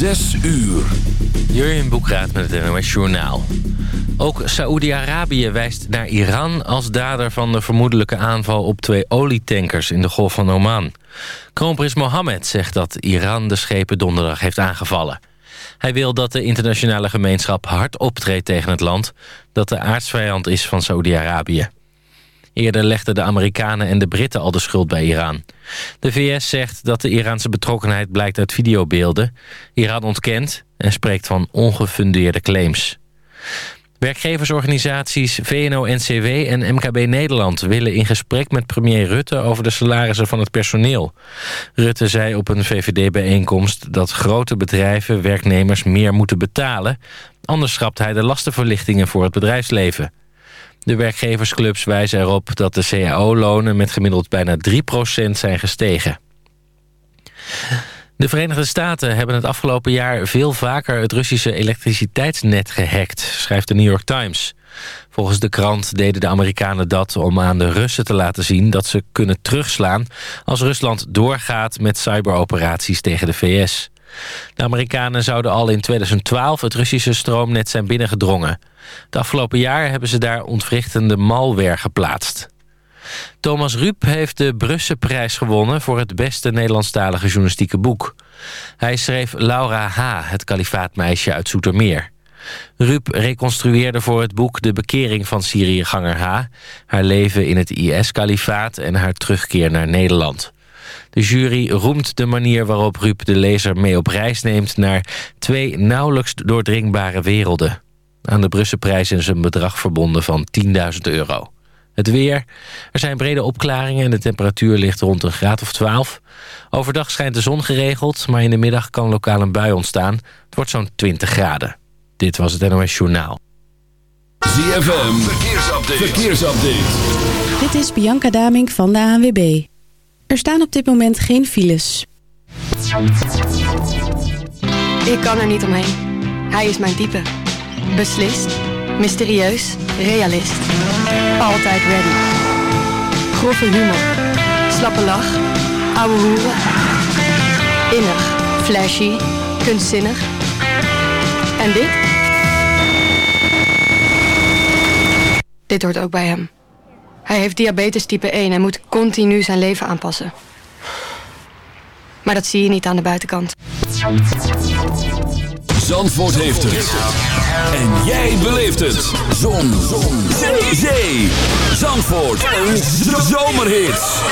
Zes uur. Jurjen Boekraat met het NOS Journaal. Ook Saoedi-Arabië wijst naar Iran als dader van de vermoedelijke aanval op twee olietankers in de Golf van Oman. Kroonprins Mohammed zegt dat Iran de schepen donderdag heeft aangevallen. Hij wil dat de internationale gemeenschap hard optreedt tegen het land... dat de aardsvijand is van Saoedi-Arabië. Eerder legden de Amerikanen en de Britten al de schuld bij Iran. De VS zegt dat de Iraanse betrokkenheid blijkt uit videobeelden. Iran ontkent en spreekt van ongefundeerde claims. Werkgeversorganisaties VNO-NCW en MKB Nederland... willen in gesprek met premier Rutte over de salarissen van het personeel. Rutte zei op een VVD-bijeenkomst dat grote bedrijven werknemers meer moeten betalen. Anders schrapt hij de lastenverlichtingen voor het bedrijfsleven. De werkgeversclubs wijzen erop dat de cao-lonen met gemiddeld bijna 3% zijn gestegen. De Verenigde Staten hebben het afgelopen jaar veel vaker het Russische elektriciteitsnet gehackt, schrijft de New York Times. Volgens de krant deden de Amerikanen dat om aan de Russen te laten zien dat ze kunnen terugslaan als Rusland doorgaat met cyberoperaties tegen de VS. De Amerikanen zouden al in 2012 het Russische stroomnet zijn binnengedrongen. Het afgelopen jaar hebben ze daar ontwrichtende malware geplaatst. Thomas Ruip heeft de Brusselprijs gewonnen... voor het beste Nederlandstalige journalistieke boek. Hij schreef Laura H., het kalifaatmeisje uit Zoetermeer. Rup reconstrueerde voor het boek de bekering van Syriëganger H... haar leven in het IS-kalifaat en haar terugkeer naar Nederland. De jury roemt de manier waarop Rup de lezer mee op reis neemt... naar twee nauwelijks doordringbare werelden. Aan de Brusselprijs is een bedrag verbonden van 10.000 euro. Het weer. Er zijn brede opklaringen en de temperatuur ligt rond een graad of 12. Overdag schijnt de zon geregeld, maar in de middag kan lokaal een bui ontstaan. Het wordt zo'n 20 graden. Dit was het NOS Journaal. ZFM, verkeersupdate. verkeersupdate. Dit is Bianca Damink van de ANWB. Er staan op dit moment geen files. Ik kan er niet omheen. Hij is mijn type. Beslist, mysterieus, realist. Altijd ready. Grove humor. Slappe lach. Ouwe hoeren. Innig, flashy, kunstzinnig. En dit? Dit hoort ook bij hem. Hij heeft diabetes type 1 en moet continu zijn leven aanpassen. Maar dat zie je niet aan de buitenkant. Zandvoort heeft het. En jij beleeft het. Zon. Zon. Zee. Zee. Zandvoort. Een zomerhit.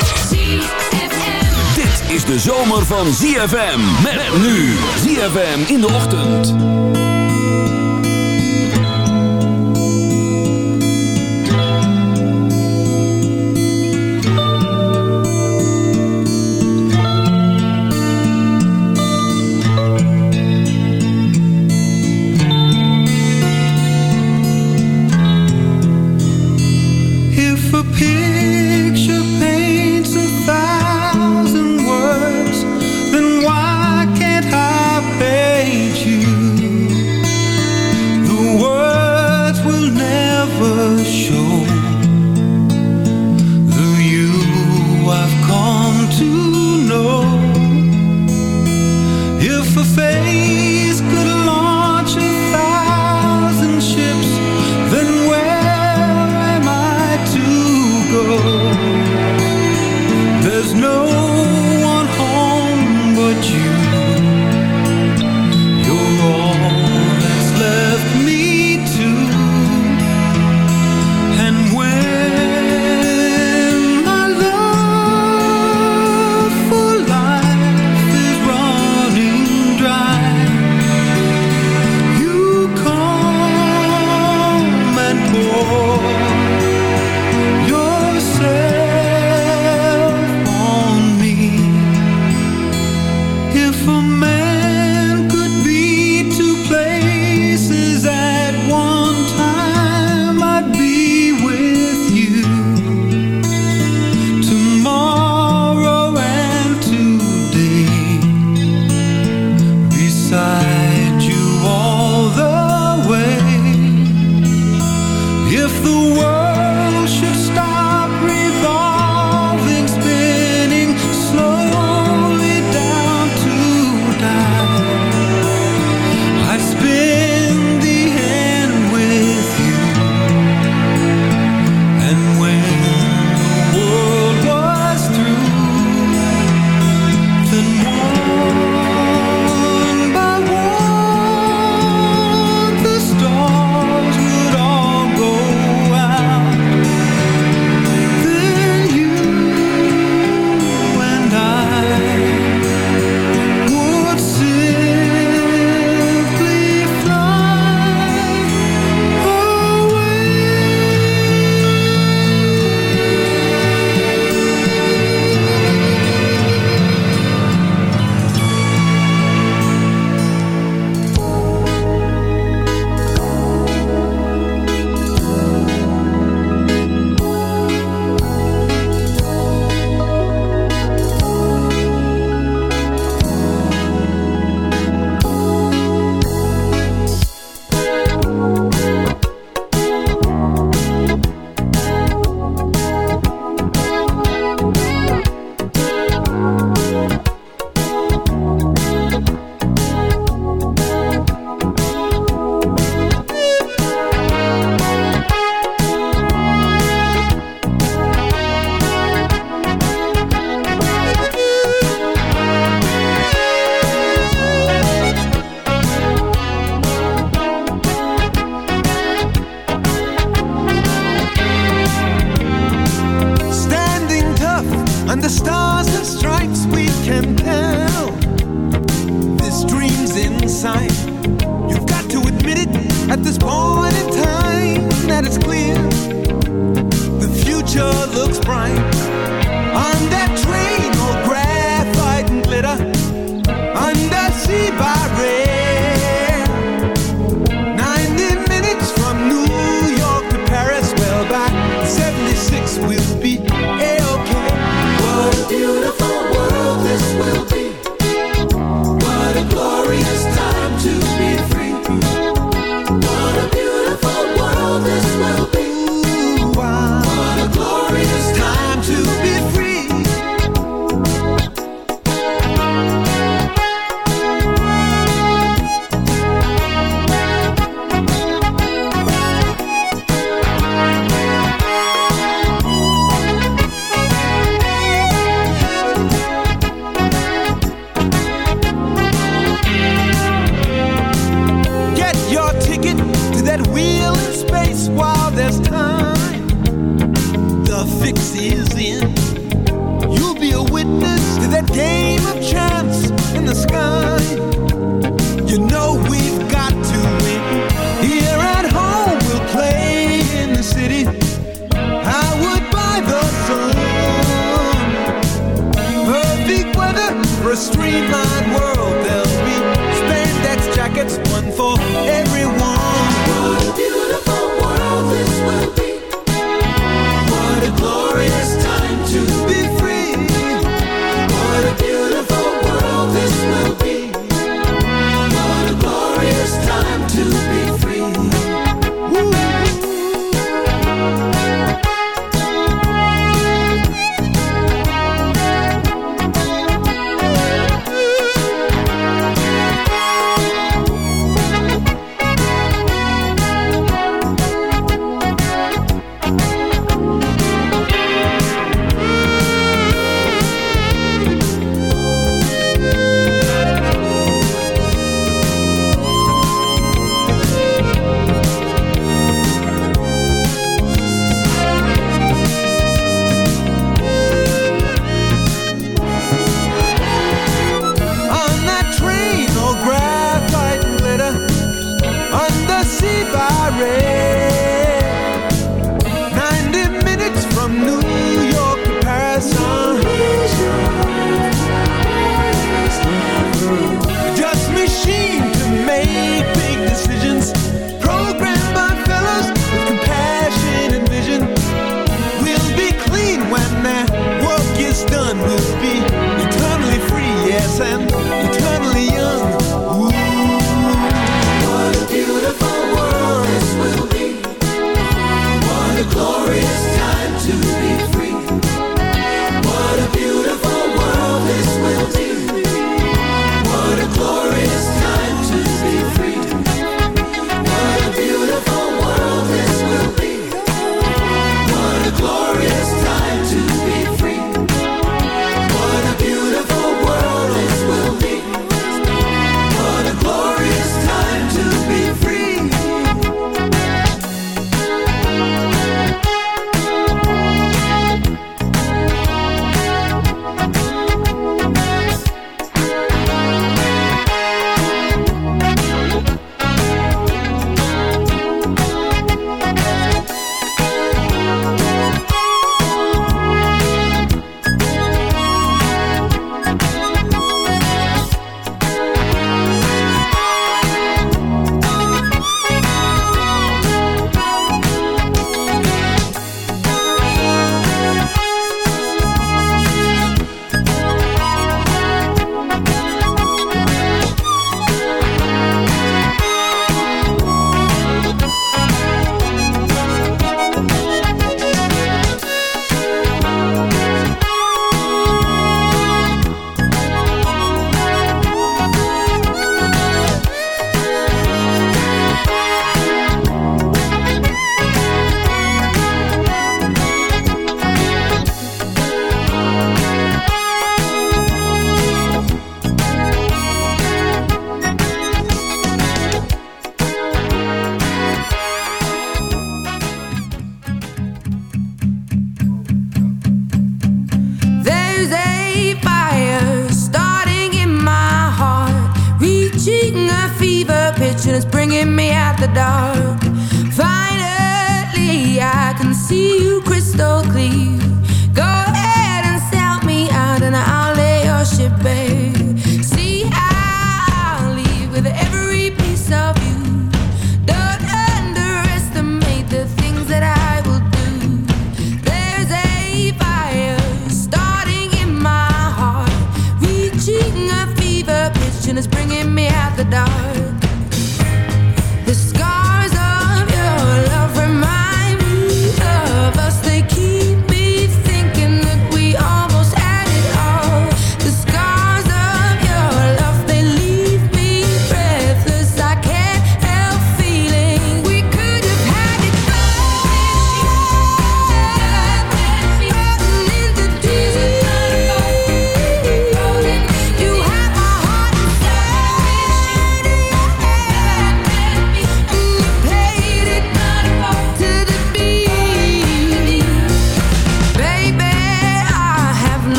Dit is de zomer van ZFM. Met nu. ZFM in de ochtend. A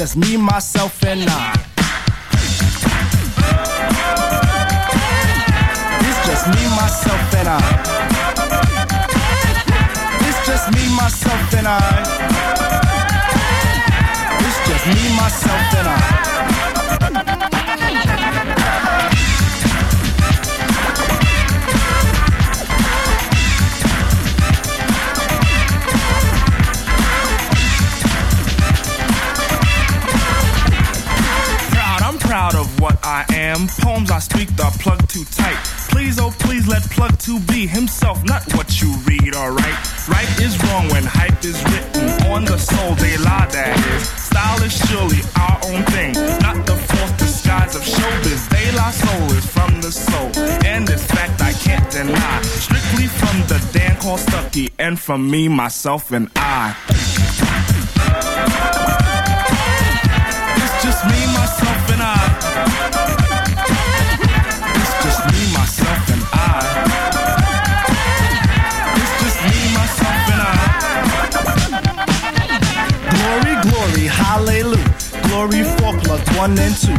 just me. Called Stucky, and from me, myself, and I. It's just me, myself, and I. It's just me, myself, and I. It's just me, myself, and I. Glory, glory, hallelujah. Glory for plug one and two.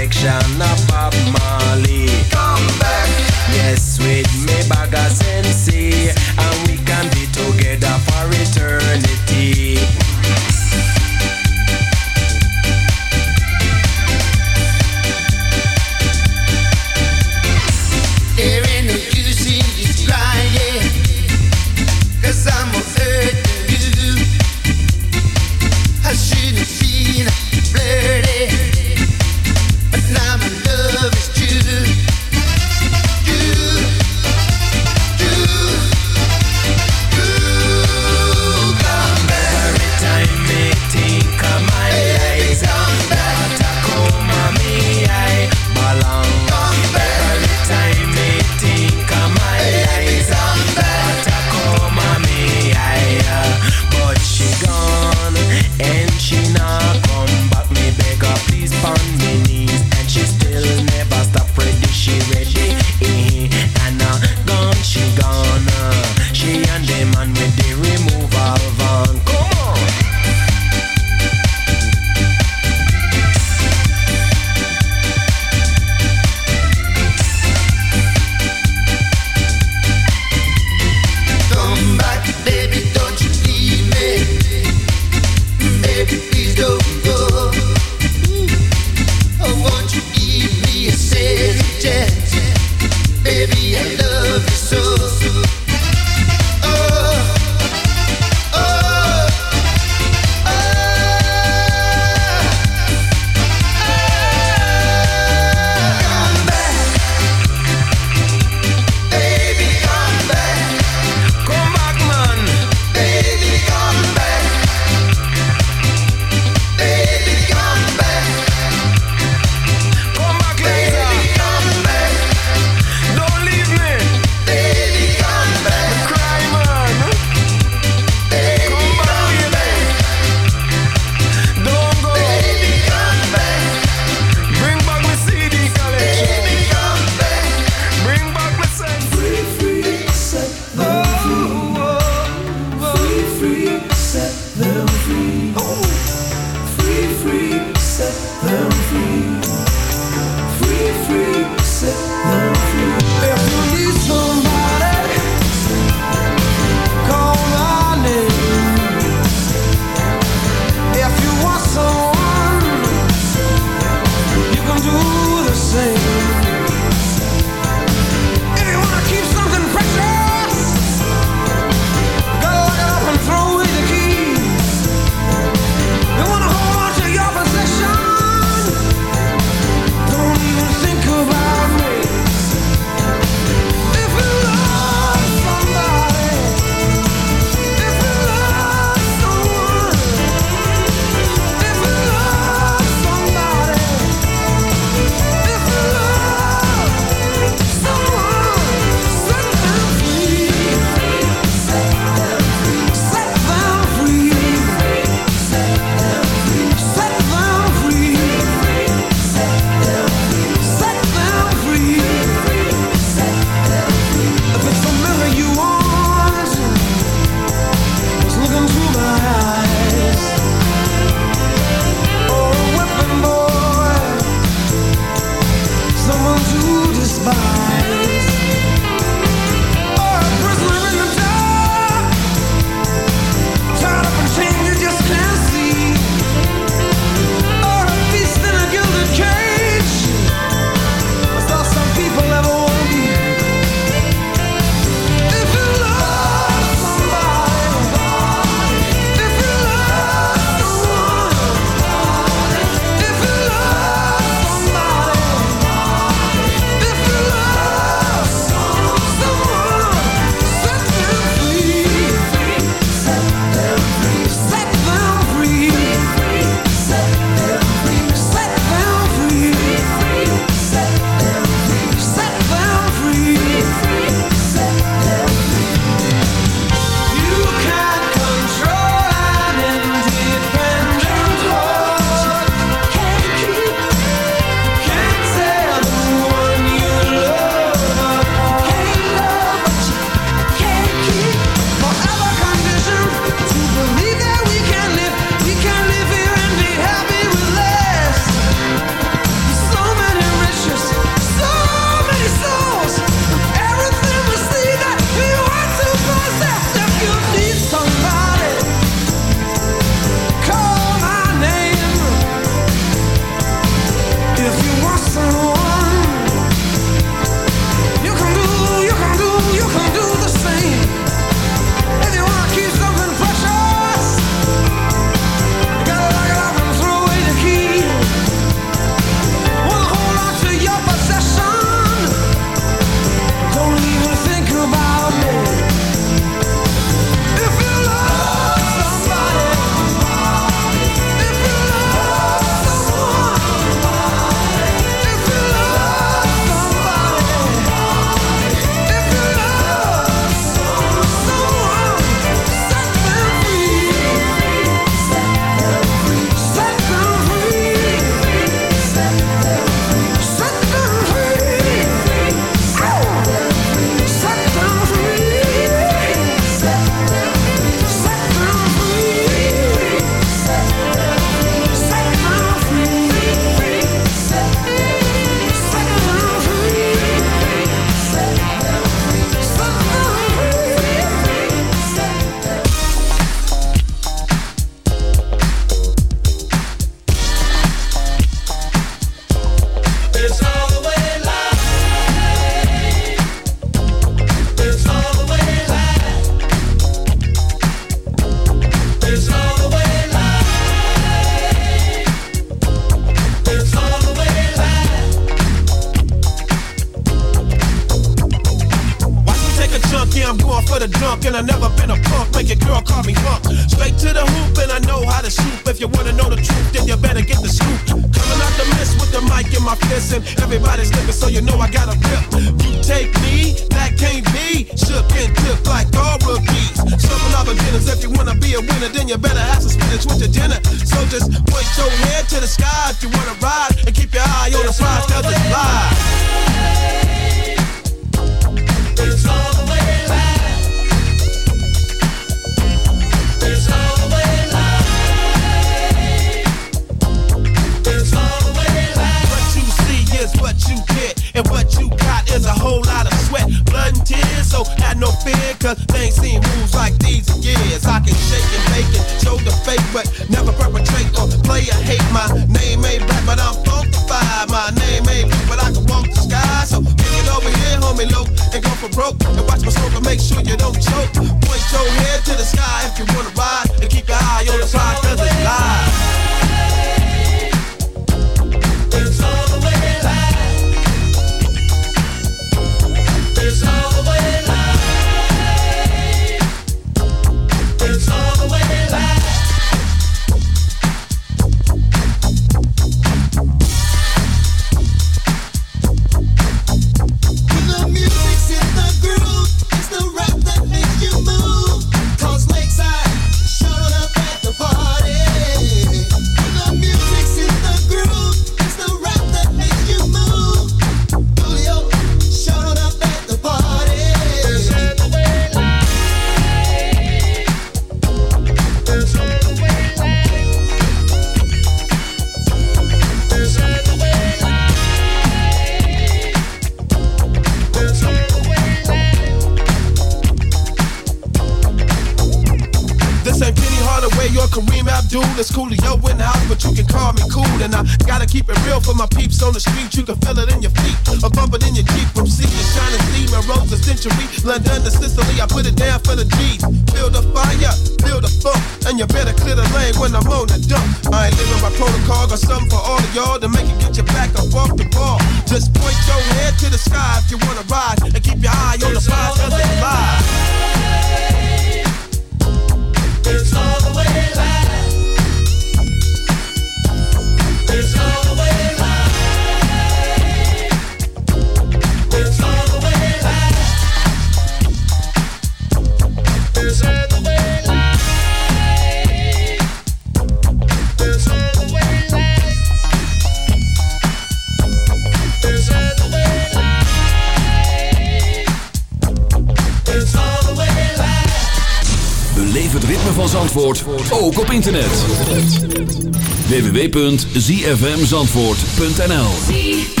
www.zfmzandvoort.nl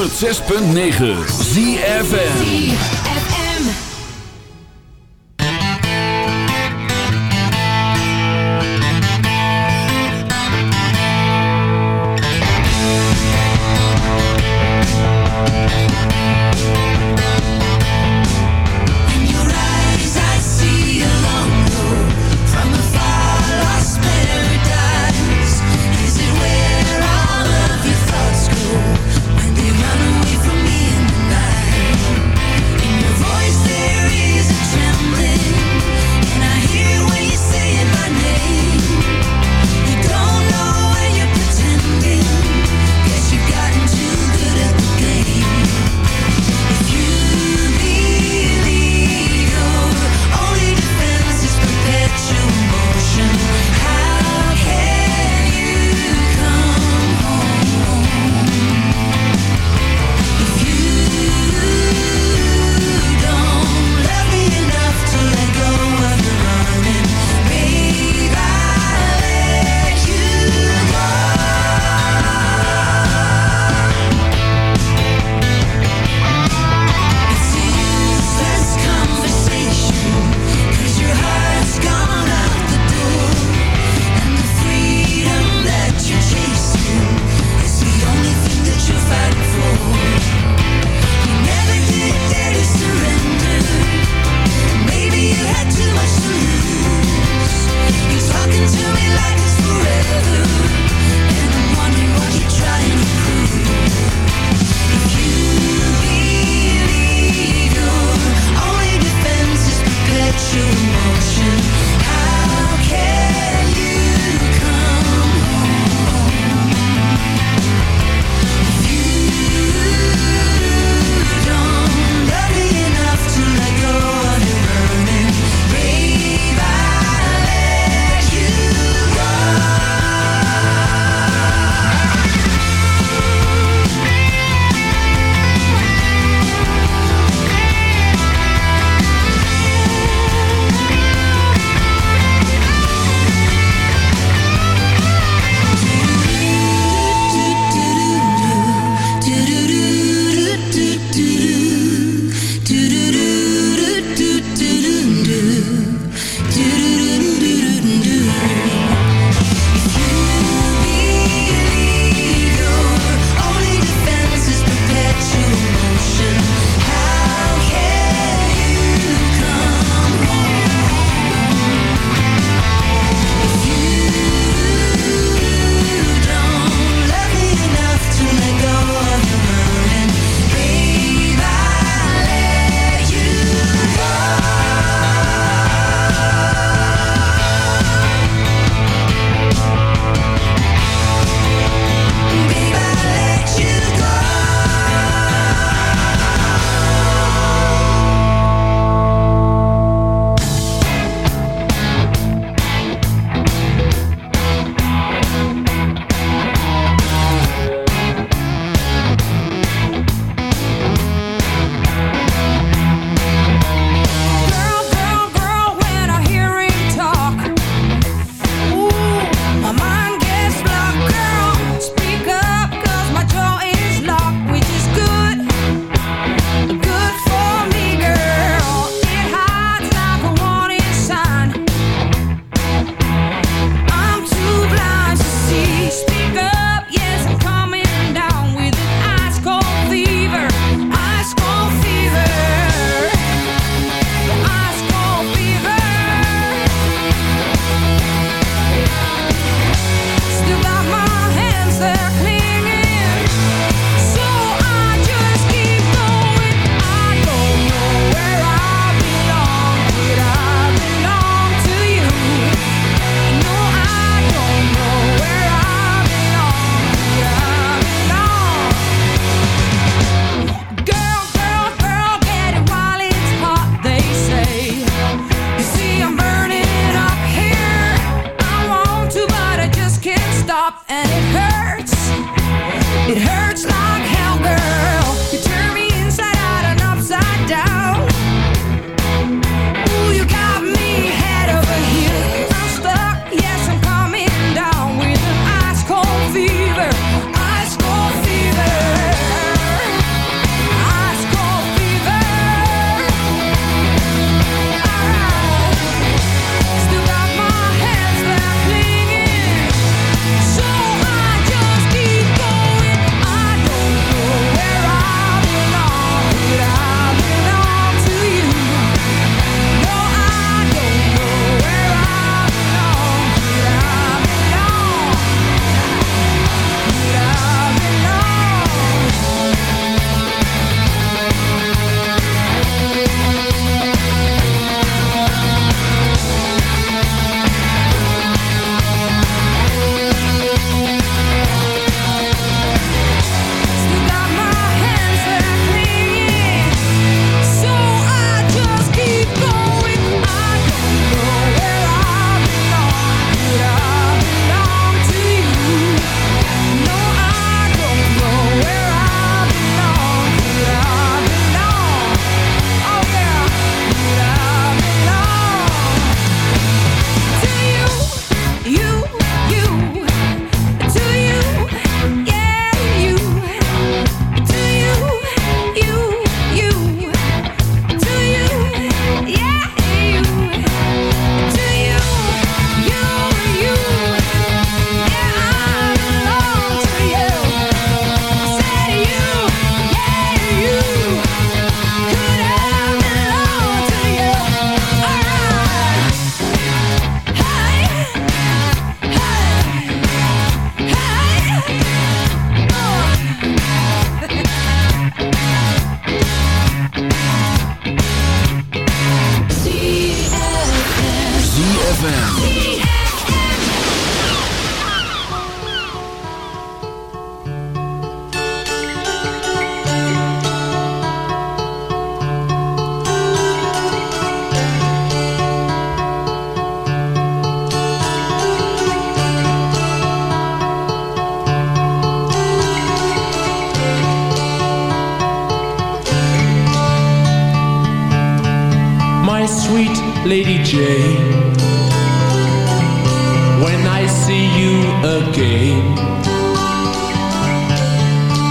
106.9 ZFN